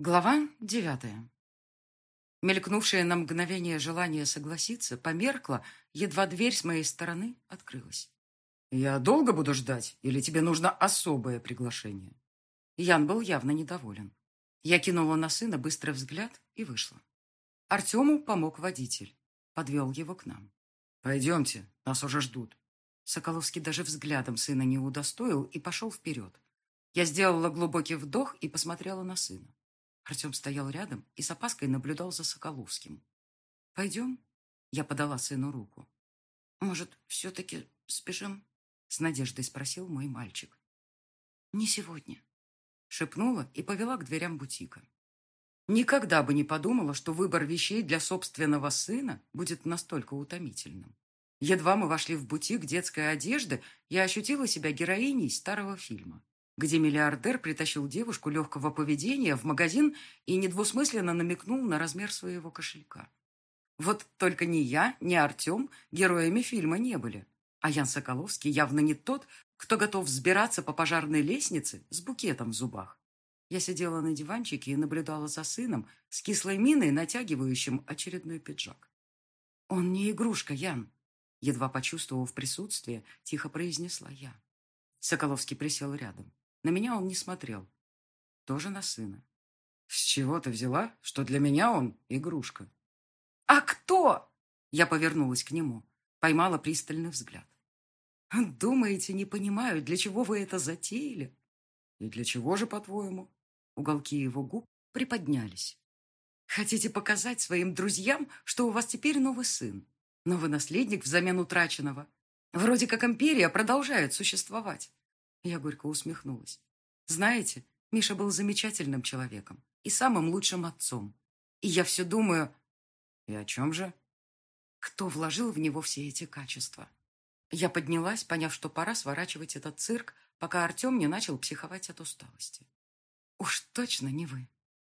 Глава девятая. Мелькнувшее на мгновение желание согласиться померкло, едва дверь с моей стороны открылась. «Я долго буду ждать, или тебе нужно особое приглашение?» Ян был явно недоволен. Я кинула на сына быстрый взгляд и вышла. Артему помог водитель. Подвел его к нам. «Пойдемте, нас уже ждут». Соколовский даже взглядом сына не удостоил и пошел вперед. Я сделала глубокий вдох и посмотрела на сына. Артем стоял рядом и с опаской наблюдал за Соколовским. «Пойдем?» Я подала сыну руку. «Может, все-таки спешим?» С надеждой спросил мой мальчик. «Не сегодня», — шепнула и повела к дверям бутика. Никогда бы не подумала, что выбор вещей для собственного сына будет настолько утомительным. Едва мы вошли в бутик детской одежды, я ощутила себя героиней старого фильма где миллиардер притащил девушку легкого поведения в магазин и недвусмысленно намекнул на размер своего кошелька. Вот только ни я, ни Артем героями фильма не были. А Ян Соколовский явно не тот, кто готов взбираться по пожарной лестнице с букетом в зубах. Я сидела на диванчике и наблюдала за сыном с кислой миной, натягивающим очередной пиджак. «Он не игрушка, Ян», — едва почувствовав присутствие, тихо произнесла я. Соколовский присел рядом. На меня он не смотрел. Тоже на сына. «С чего ты взяла, что для меня он игрушка?» «А кто?» Я повернулась к нему, поймала пристальный взгляд. «Думаете, не понимаю, для чего вы это затеяли?» «И для чего же, по-твоему?» Уголки его губ приподнялись. «Хотите показать своим друзьям, что у вас теперь новый сын, новый наследник взамен утраченного? Вроде как империя продолжает существовать. Я горько усмехнулась. Знаете, Миша был замечательным человеком и самым лучшим отцом. И я все думаю... И о чем же? Кто вложил в него все эти качества? Я поднялась, поняв, что пора сворачивать этот цирк, пока Артем не начал психовать от усталости. Уж точно не вы.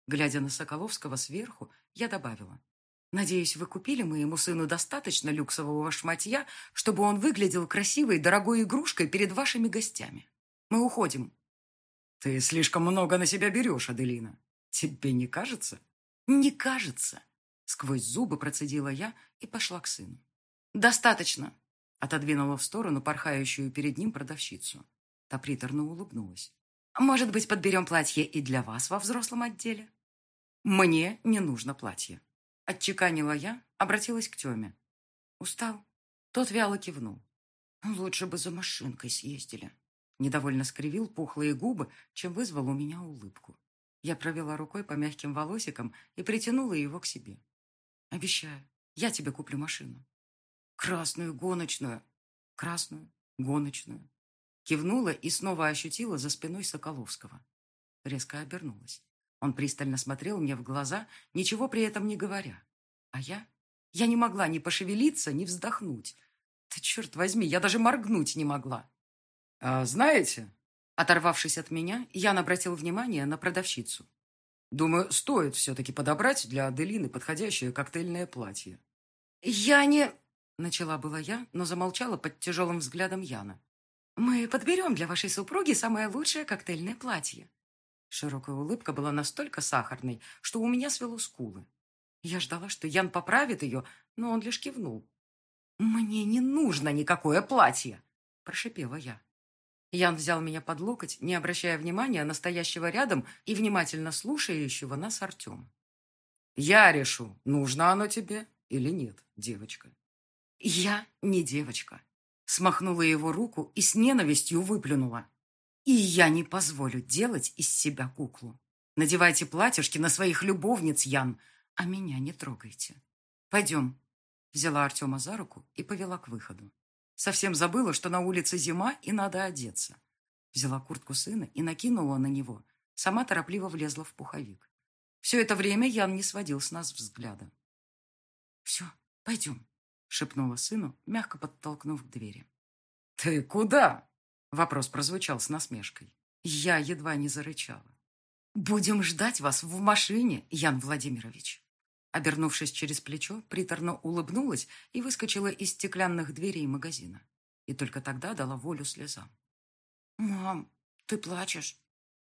Глядя на Соколовского сверху, я добавила. Надеюсь, вы купили моему сыну достаточно люксового шматья, чтобы он выглядел красивой, дорогой игрушкой перед вашими гостями. Мы уходим». «Ты слишком много на себя берешь, Аделина. Тебе не кажется?» «Не кажется», — сквозь зубы процедила я и пошла к сыну. «Достаточно», — отодвинула в сторону порхающую перед ним продавщицу. Та приторно улыбнулась. «Может быть, подберем платье и для вас во взрослом отделе?» «Мне не нужно платье», — отчеканила я, обратилась к Теме. «Устал?» Тот вяло кивнул. «Лучше бы за машинкой съездили», Недовольно скривил пухлые губы, чем вызвал у меня улыбку. Я провела рукой по мягким волосикам и притянула его к себе. «Обещаю, я тебе куплю машину». «Красную гоночную». «Красную гоночную». Кивнула и снова ощутила за спиной Соколовского. Резко обернулась. Он пристально смотрел мне в глаза, ничего при этом не говоря. А я? Я не могла ни пошевелиться, ни вздохнуть. Да черт возьми, я даже моргнуть не могла. А знаете, оторвавшись от меня, Ян обратил внимание на продавщицу. Думаю, стоит все-таки подобрать для Аделины подходящее коктейльное платье. Я не... Начала была я, но замолчала под тяжелым взглядом Яна. «Мы подберем для вашей супруги самое лучшее коктейльное платье». Широкая улыбка была настолько сахарной, что у меня свело скулы. Я ждала, что Ян поправит ее, но он лишь кивнул. «Мне не нужно никакое платье!» – прошипела я. Ян взял меня под локоть, не обращая внимания на стоящего рядом и внимательно слушающего нас Артема. «Я решу, нужно оно тебе или нет, девочка». «Я не девочка», — смахнула его руку и с ненавистью выплюнула. «И я не позволю делать из себя куклу. Надевайте платьишки на своих любовниц, Ян, а меня не трогайте. Пойдем». Взяла Артема за руку и повела к выходу. Совсем забыла, что на улице зима и надо одеться. Взяла куртку сына и накинула на него. Сама торопливо влезла в пуховик. Все это время Ян не сводил с нас взгляда. «Все, пойдем», — шепнула сыну, мягко подтолкнув к двери. «Ты куда?» — вопрос прозвучал с насмешкой. Я едва не зарычала. «Будем ждать вас в машине, Ян Владимирович». Обернувшись через плечо, приторно улыбнулась и выскочила из стеклянных дверей магазина. И только тогда дала волю слезам. «Мам, ты плачешь?»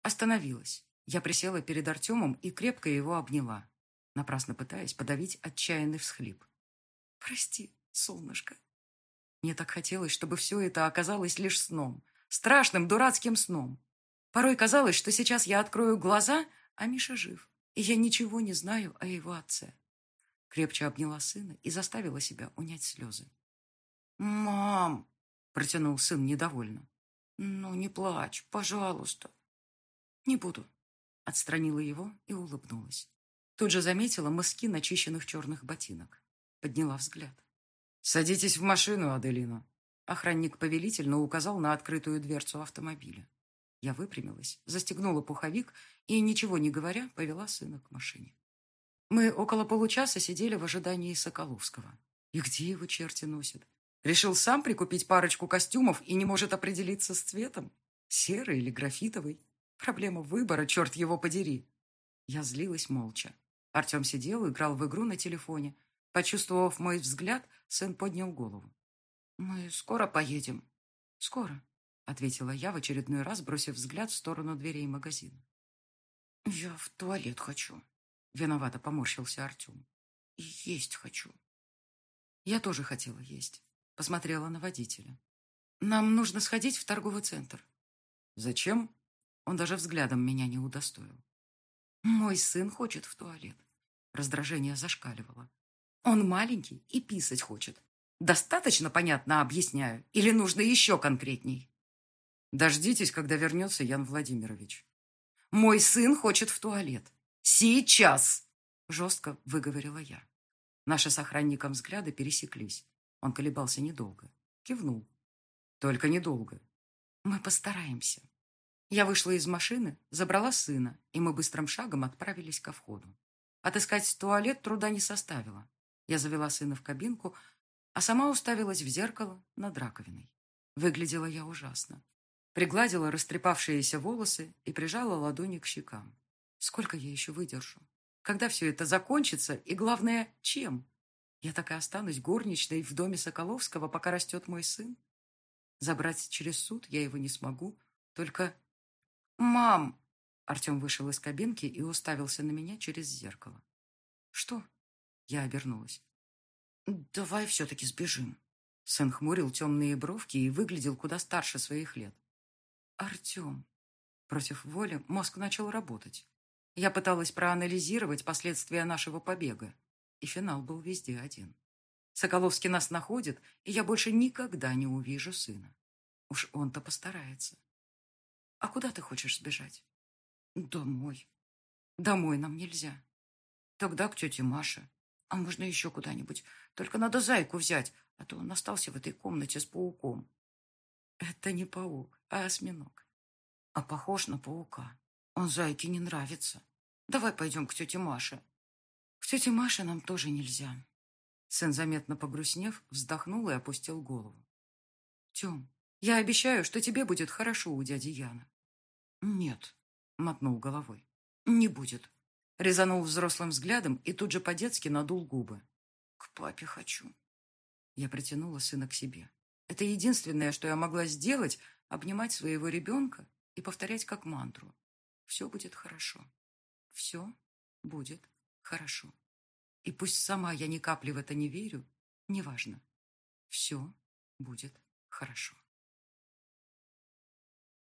Остановилась. Я присела перед Артемом и крепко его обняла, напрасно пытаясь подавить отчаянный всхлип. «Прости, солнышко». Мне так хотелось, чтобы все это оказалось лишь сном, страшным дурацким сном. Порой казалось, что сейчас я открою глаза, а Миша жив, и я ничего не знаю о его отце. Крепче обняла сына и заставила себя унять слезы. «Мам!» — протянул сын недовольно. «Ну, не плачь, пожалуйста». «Не буду», — отстранила его и улыбнулась. Тут же заметила мыски начищенных черных ботинок. Подняла взгляд. «Садитесь в машину, Аделина». Охранник повелительно указал на открытую дверцу автомобиля. Я выпрямилась, застегнула пуховик и, ничего не говоря, повела сына к машине. Мы около получаса сидели в ожидании Соколовского. И где его черти носят? Решил сам прикупить парочку костюмов и не может определиться с цветом? Серый или графитовый? Проблема выбора, черт его подери. Я злилась молча. Артем сидел, играл в игру на телефоне. Почувствовав мой взгляд, сын поднял голову. «Мы скоро поедем?» «Скоро», — ответила я в очередной раз, бросив взгляд в сторону дверей магазина. «Я в туалет хочу», — виновато поморщился Артем. «И есть хочу». Я тоже хотела есть. Посмотрела на водителя. «Нам нужно сходить в торговый центр». «Зачем?» Он даже взглядом меня не удостоил. «Мой сын хочет в туалет». Раздражение зашкаливало. «Он маленький и писать хочет. Достаточно понятно объясняю? Или нужно еще конкретней?» «Дождитесь, когда вернется Ян Владимирович». «Мой сын хочет в туалет. Сейчас!» Жестко выговорила я. Наши с охранником взгляды пересеклись. Он колебался недолго. Кивнул. Только недолго. Мы постараемся. Я вышла из машины, забрала сына, и мы быстрым шагом отправились ко входу. Отыскать туалет труда не составило. Я завела сына в кабинку, а сама уставилась в зеркало над раковиной. Выглядела я ужасно. Пригладила растрепавшиеся волосы и прижала ладони к щекам. Сколько я еще выдержу? Когда все это закончится? И главное, чем? Я так и останусь горничной в доме Соколовского, пока растет мой сын. Забрать через суд я его не смогу. Только... «Мам!» Артем вышел из кабинки и уставился на меня через зеркало. «Что?» Я обернулась. «Давай все-таки сбежим». Сын хмурил темные бровки и выглядел куда старше своих лет. «Артем!» Против воли мозг начал работать. Я пыталась проанализировать последствия нашего побега и финал был везде один. Соколовский нас находит, и я больше никогда не увижу сына. Уж он-то постарается. А куда ты хочешь сбежать? Домой. Домой нам нельзя. Тогда к тете Маше. А можно еще куда-нибудь. Только надо зайку взять, а то он остался в этой комнате с пауком. Это не паук, а осьминог. А похож на паука. Он зайке не нравится. Давай пойдем к тете Маше. К тете Маше нам тоже нельзя. Сын, заметно погрустнев, вздохнул и опустил голову. Тем, я обещаю, что тебе будет хорошо у дяди Яна. Нет, мотнул головой. Не будет. Резанул взрослым взглядом и тут же по-детски надул губы. К папе хочу. Я притянула сына к себе. Это единственное, что я могла сделать, обнимать своего ребенка и повторять как мантру. Все будет хорошо. Все будет хорошо. И пусть сама я ни капли в это не верю, неважно. Все будет хорошо.